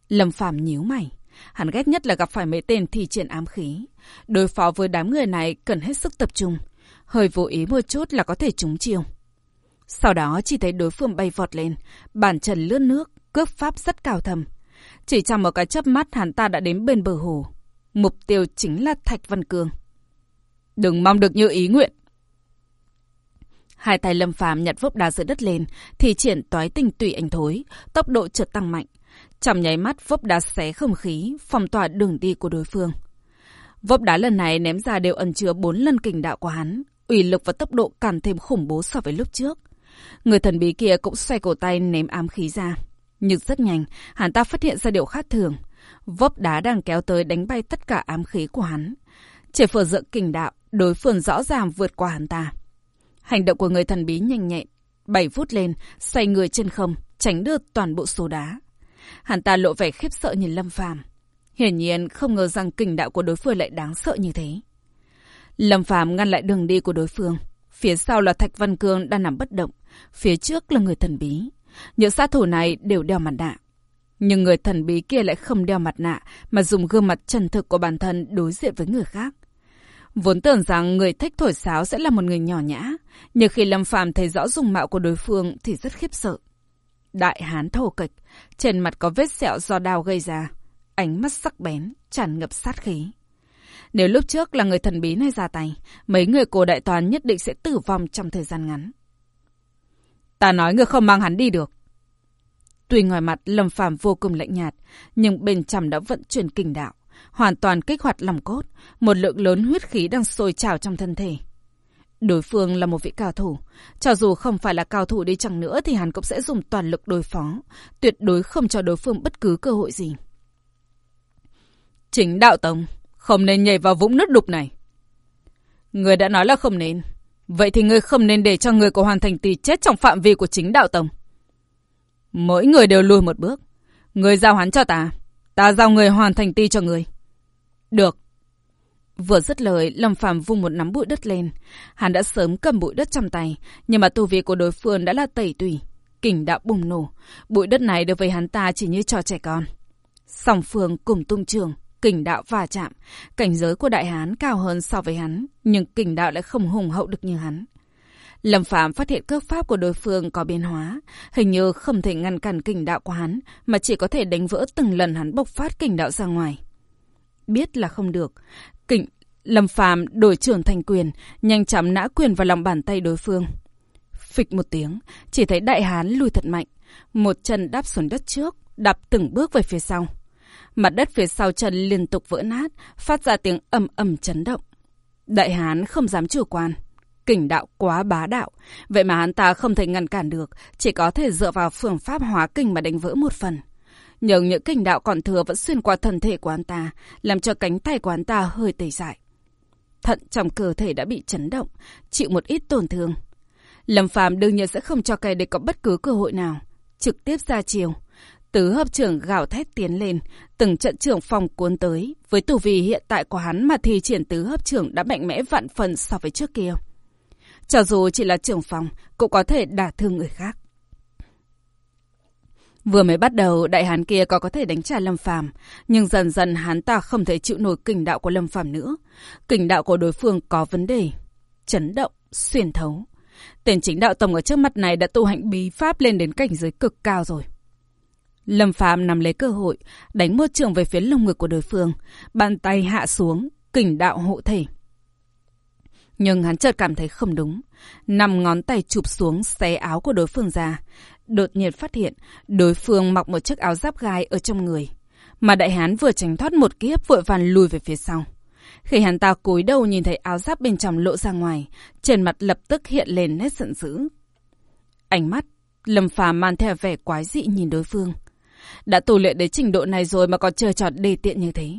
Lâm Phàm nhíu mày, hắn ghét nhất là gặp phải mấy tên thi triển ám khí. Đối phó với đám người này cần hết sức tập trung, hơi vô ý một chút là có thể trúng chiêu. Sau đó chỉ thấy đối phương bay vọt lên, bàn chân lướt nước, cướp pháp rất cao thầm, chỉ trong một cái chớp mắt hắn ta đã đến bên bờ hồ. Mục tiêu chính là Thạch Văn Cương. Đừng mong được như ý nguyện. Hai tay Lâm Phàm nhặt vốc đá giữa đất lên, thì triển toái tinh tùy anh thối, tốc độ chợt tăng mạnh. Trong nháy mắt vốc đá xé không khí, phòng tỏa đường đi của đối phương. Vốc đá lần này ném ra đều ẩn chứa bốn lần kình đạo của hắn, ủy lực và tốc độ càng thêm khủng bố so với lúc trước. Người thần bí kia cũng xoay cổ tay ném ám khí ra. Nhưng rất nhanh, hắn ta phát hiện ra điều khác thường. vấp đá đang kéo tới đánh bay tất cả ám khí của hắn. Chỉ phở dựa kình đạo, đối phương rõ ràng vượt qua hắn ta. Hành động của người thần bí nhanh nhẹn, bảy phút lên, xoay người trên không, tránh được toàn bộ số đá. Hắn ta lộ vẻ khiếp sợ nhìn Lâm Phàm. Hiển nhiên không ngờ rằng kình đạo của đối phương lại đáng sợ như thế. Lâm Phàm ngăn lại đường đi của đối phương. Phía sau là Thạch Văn Cương đang nằm bất động. Phía trước là người thần bí. Những sát thủ này đều đeo mặt nạ. Nhưng người thần bí kia lại không đeo mặt nạ mà dùng gương mặt chân thực của bản thân đối diện với người khác. Vốn tưởng rằng người thích thổi sáo sẽ là một người nhỏ nhã, nhưng khi Lâm Phàm thấy rõ dung mạo của đối phương thì rất khiếp sợ. Đại hán thổ kịch, trên mặt có vết sẹo do đao gây ra, ánh mắt sắc bén, tràn ngập sát khí. Nếu lúc trước là người thần bí này ra tay, mấy người cổ đại toàn nhất định sẽ tử vong trong thời gian ngắn. Ta nói người không mang hắn đi được. Tuy ngoài mặt Lâm Phàm vô cùng lạnh nhạt, nhưng bên trong đã vận chuyển kinh đạo, hoàn toàn kích hoạt lòng cốt, một lượng lớn huyết khí đang sôi trào trong thân thể. Đối phương là một vị cao thủ, cho dù không phải là cao thủ đi chăng nữa thì hắn cũng sẽ dùng toàn lực đối phó, tuyệt đối không cho đối phương bất cứ cơ hội gì. Chính đạo tông, không nên nhảy vào vũng nước đục này. Người đã nói là không nên. Vậy thì ngươi không nên để cho người của Hoàn Thành Tì chết trong phạm vi của chính đạo tông. Mỗi người đều lùi một bước. Người giao hắn cho ta. Ta giao người Hoàn Thành Ti cho người. Được. Vừa dứt lời, Lâm Phàm vung một nắm bụi đất lên. Hắn đã sớm cầm bụi đất trong tay, nhưng mà tu vi của đối phương đã là tẩy tùy. Kình đạo bùng nổ. Bụi đất này đối với hắn ta chỉ như trò trẻ con. Song phương cùng tung trường, kình đạo va chạm. Cảnh giới của đại hán cao hơn so với hắn, nhưng kình đạo lại không hùng hậu được như hắn. Lâm Phạm phát hiện cước pháp của đối phương có biến hóa, hình như không thể ngăn cản kình đạo của hắn, mà chỉ có thể đánh vỡ từng lần hắn bộc phát kình đạo ra ngoài. Biết là không được, kình Lâm Phạm đổi trưởng thành quyền, nhanh chóng nã quyền vào lòng bàn tay đối phương. Phịch một tiếng, chỉ thấy đại hán lùi thật mạnh, một chân đáp xuống đất trước, đạp từng bước về phía sau. Mặt đất phía sau chân liên tục vỡ nát, phát ra tiếng ầm ầm chấn động. Đại hán không dám chủ quan. Kình đạo quá bá đạo, vậy mà hắn ta không thể ngăn cản được, chỉ có thể dựa vào phương pháp hóa kinh mà đánh vỡ một phần. Nhưng những kình đạo còn thừa vẫn xuyên qua thân thể của hắn ta, làm cho cánh tay của hắn ta hơi tê dại. Thận trong cơ thể đã bị chấn động, chịu một ít tổn thương. Lâm Phàm đương nhiên sẽ không cho kẻ địch có bất cứ cơ hội nào, trực tiếp ra chiều. Tứ hợp trưởng gào thét tiến lên, từng trận trưởng phòng cuốn tới. Với tù vị hiện tại của hắn mà thì triển tứ hợp trưởng đã mạnh mẽ vạn phần so với trước kia. Cho dù chỉ là trưởng phòng, cũng có thể đả thương người khác. Vừa mới bắt đầu, đại hán kia có có thể đánh trả Lâm Phàm, nhưng dần dần hắn ta không thể chịu nổi kình đạo của Lâm Phàm nữa. Kình đạo của đối phương có vấn đề, chấn động, xuyên thấu. Tên chính đạo tổng ở trước mặt này đã tu hành bí pháp lên đến cảnh giới cực cao rồi. Lâm Phạm nắm lấy cơ hội, đánh một trường về phía lồng ngực của đối phương, bàn tay hạ xuống, kình đạo hộ thể. Nhưng hắn chợt cảm thấy không đúng. Nằm ngón tay chụp xuống xé áo của đối phương ra. Đột nhiên phát hiện đối phương mặc một chiếc áo giáp gai ở trong người. Mà đại hán vừa tránh thoát một kiếp vội vàng lùi về phía sau. Khi hắn ta cúi đầu nhìn thấy áo giáp bên trong lộ ra ngoài, trên mặt lập tức hiện lên nét giận dữ. Ánh mắt, Lâm Phàm mang theo vẻ quái dị nhìn đối phương. Đã tu luyện đến trình độ này rồi mà còn chơi trò đề tiện như thế.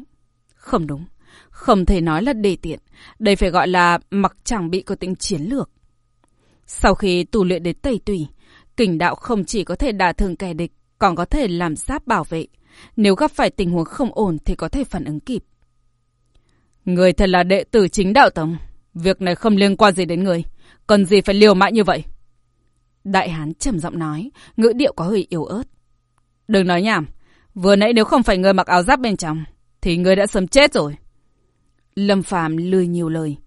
Không đúng. Không thể nói là đề tiện. Đây phải gọi là mặc trang bị có tính chiến lược. Sau khi tu luyện đến tây tùy, kình đạo không chỉ có thể đả thương kẻ địch, còn có thể làm giáp bảo vệ. Nếu gặp phải tình huống không ổn thì có thể phản ứng kịp. Người thật là đệ tử chính đạo tông. Việc này không liên quan gì đến người. Cần gì phải liều mãi như vậy? Đại hán trầm giọng nói, ngữ điệu có hơi yếu ớt. Đừng nói nhảm. Vừa nãy nếu không phải người mặc áo giáp bên trong, thì người đã sớm chết rồi. Lâm Phàm lười nhiều lời.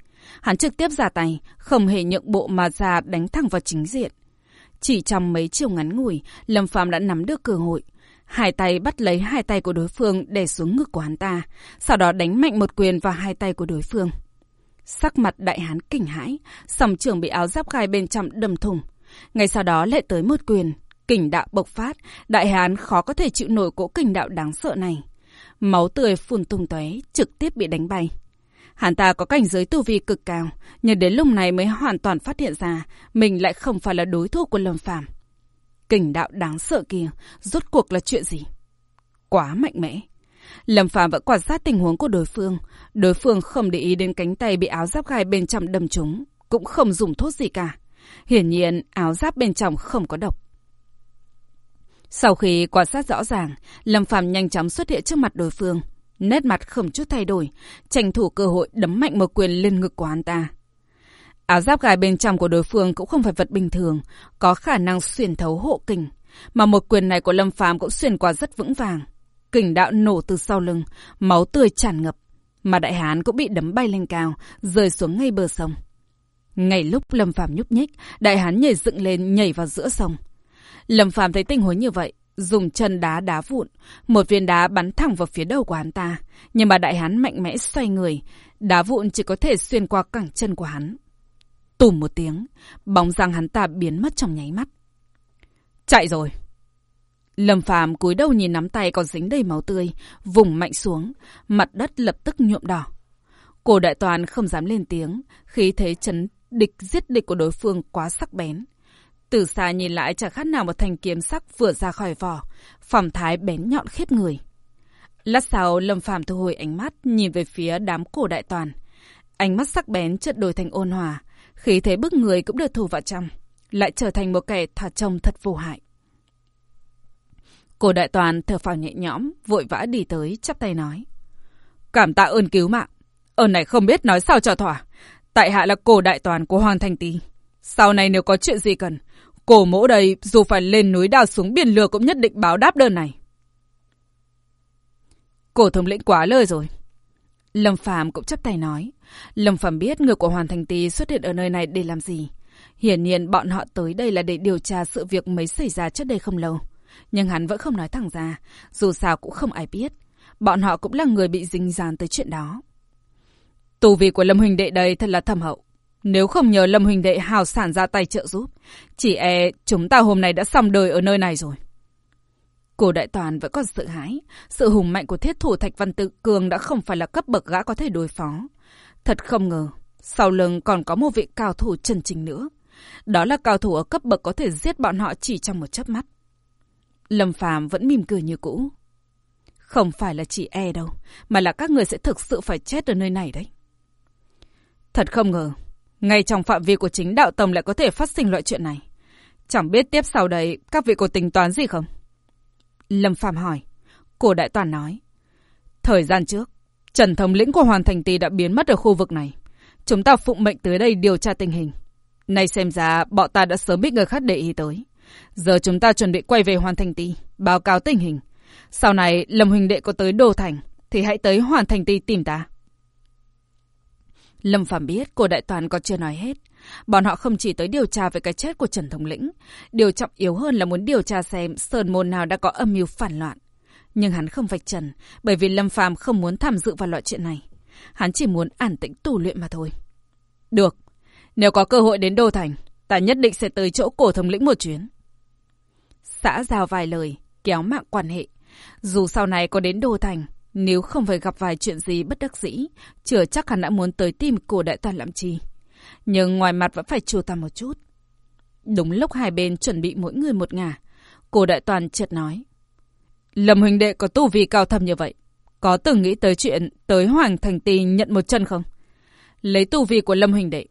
Hắn trực tiếp ra tay, không hề nhượng bộ mà ra đánh thẳng vào chính diện. Chỉ trong mấy chiều ngắn ngủi, Lâm Phàm đã nắm được cơ hội. Hai tay bắt lấy hai tay của đối phương để xuống ngực của hắn ta, sau đó đánh mạnh một quyền vào hai tay của đối phương. Sắc mặt đại hán kinh hãi, sòng trưởng bị áo giáp gai bên trong đâm thủng. Ngay sau đó lại tới một quyền, kình đạo bộc phát, đại hán khó có thể chịu nổi cỗ kình đạo đáng sợ này. Máu tươi phun tung tóe, trực tiếp bị đánh bay. Hắn ta có cảnh giới tu vi cực cao, nhưng đến lúc này mới hoàn toàn phát hiện ra mình lại không phải là đối thủ của Lâm Phàm. Kình đạo đáng sợ kia, rốt cuộc là chuyện gì? Quá mạnh mẽ. Lâm Phàm vẫn quan sát tình huống của đối phương. Đối phương không để ý đến cánh tay bị áo giáp gai bên trong đâm trúng, cũng không dùng thuốc gì cả. Hiển nhiên, áo giáp bên trong không có độc. Sau khi quan sát rõ ràng, Lâm Phàm nhanh chóng xuất hiện trước mặt đối phương. Nét mặt không chút thay đổi, tranh thủ cơ hội đấm mạnh một quyền lên ngực của anh ta. Áo giáp gai bên trong của đối phương cũng không phải vật bình thường, có khả năng xuyên thấu hộ kình. Mà một quyền này của Lâm Phàm cũng xuyên qua rất vững vàng. Kình đạo nổ từ sau lưng, máu tươi tràn ngập. Mà đại hán cũng bị đấm bay lên cao, rơi xuống ngay bờ sông. Ngay lúc Lâm Phàm nhúc nhích, đại hán nhảy dựng lên nhảy vào giữa sông. Lâm Phàm thấy tình huống như vậy, dùng chân đá đá vụn, một viên đá bắn thẳng vào phía đầu của hắn ta, nhưng mà đại hán mạnh mẽ xoay người, đá vụn chỉ có thể xuyên qua cẳng chân của hắn. Tùm một tiếng, bóng răng hắn ta biến mất trong nháy mắt. Chạy rồi. Lâm Phàm cúi đầu nhìn nắm tay còn dính đầy máu tươi, vùng mạnh xuống, mặt đất lập tức nhuộm đỏ. Cổ đại toàn không dám lên tiếng, khí thế chấn địch giết địch của đối phương quá sắc bén. Từ xa nhìn lại chẳng khác nào một thanh kiếm sắc vừa ra khỏi vỏ, phẩm thái bén nhọn khiếp người. Lát sau, Lâm Phàm thu hồi ánh mắt, nhìn về phía đám cổ đại toàn. Ánh mắt sắc bén chợt đổi thành ôn hòa, khí thế bức người cũng được thu vào trong, lại trở thành một kẻ thả trông thật vô hại. Cổ đại toàn thở phào nhẹ nhõm, vội vã đi tới, chắp tay nói. Cảm tạ ơn cứu mạng. Ơn này không biết nói sao cho thỏa. Tại hạ là cổ đại toàn của Hoàng Thành Tý. Sau này nếu có chuyện gì cần, cổ mỗ đây dù phải lên núi đào xuống biển lửa cũng nhất định báo đáp đơn này. Cổ thống lĩnh quá lời rồi. Lâm Phàm cũng chấp tay nói. Lâm Phàm biết người của hoàn Thành Tý xuất hiện ở nơi này để làm gì. Hiển nhiên bọn họ tới đây là để điều tra sự việc mới xảy ra trước đây không lâu. Nhưng hắn vẫn không nói thẳng ra, dù sao cũng không ai biết. Bọn họ cũng là người bị dính dáng tới chuyện đó. Tù vị của Lâm Huỳnh Đệ đây thật là thầm hậu. Nếu không nhờ Lâm Huỳnh Đệ hào sản ra tay trợ giúp, chỉ e chúng ta hôm nay đã xong đời ở nơi này rồi. Cổ đại toàn vẫn còn sợ hãi. Sự hùng mạnh của thiết thủ Thạch Văn Tự Cường đã không phải là cấp bậc gã có thể đối phó. Thật không ngờ, sau lưng còn có một vị cao thủ chân chính nữa. Đó là cao thủ ở cấp bậc có thể giết bọn họ chỉ trong một chớp mắt. Lâm Phàm vẫn mỉm cười như cũ. Không phải là chỉ e đâu, mà là các người sẽ thực sự phải chết ở nơi này đấy. Thật không ngờ, ngay trong phạm vi của chính đạo tông lại có thể phát sinh loại chuyện này. Chẳng biết tiếp sau đây các vị có tính toán gì không? Lâm Phàm hỏi. Cổ đại toàn nói. Thời gian trước, Trần Thống lĩnh của Hoàn Thành Tì đã biến mất ở khu vực này. Chúng ta phụng mệnh tới đây điều tra tình hình. Nay xem ra bọn ta đã sớm biết người khác để ý tới. Giờ chúng ta chuẩn bị quay về Hoàn Thành tì báo cáo tình hình. Sau này, Lâm Huỳnh Đệ có tới Đô Thành, thì hãy tới Hoàn Thành tì tìm ta. Lâm Phạm biết cô đại toàn còn chưa nói hết. Bọn họ không chỉ tới điều tra về cái chết của Trần Thống Lĩnh. Điều trọng yếu hơn là muốn điều tra xem Sơn Môn nào đã có âm mưu phản loạn. Nhưng hắn không vạch trần, bởi vì Lâm Phàm không muốn tham dự vào loại chuyện này. Hắn chỉ muốn an tĩnh tu luyện mà thôi. Được, nếu có cơ hội đến Đô Thành, ta nhất định sẽ tới chỗ cổ thống lĩnh một chuyến. Xã giao vài lời, kéo mạng quan hệ. Dù sau này có đến Đô Thành, nếu không phải gặp vài chuyện gì bất đắc dĩ, chưa chắc hắn đã muốn tới tìm cổ đại toàn làm chi. Nhưng ngoài mặt vẫn phải chua ta một chút. Đúng lúc hai bên chuẩn bị mỗi người một ngả, cổ đại toàn chợt nói. Lâm huynh đệ có tu vi cao thâm như vậy, có từng nghĩ tới chuyện tới Hoàng Thành Tì nhận một chân không? Lấy tu vi của Lâm huynh đệ,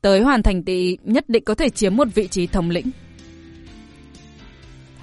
tới Hoàng Thành Tì nhất định có thể chiếm một vị trí thống lĩnh.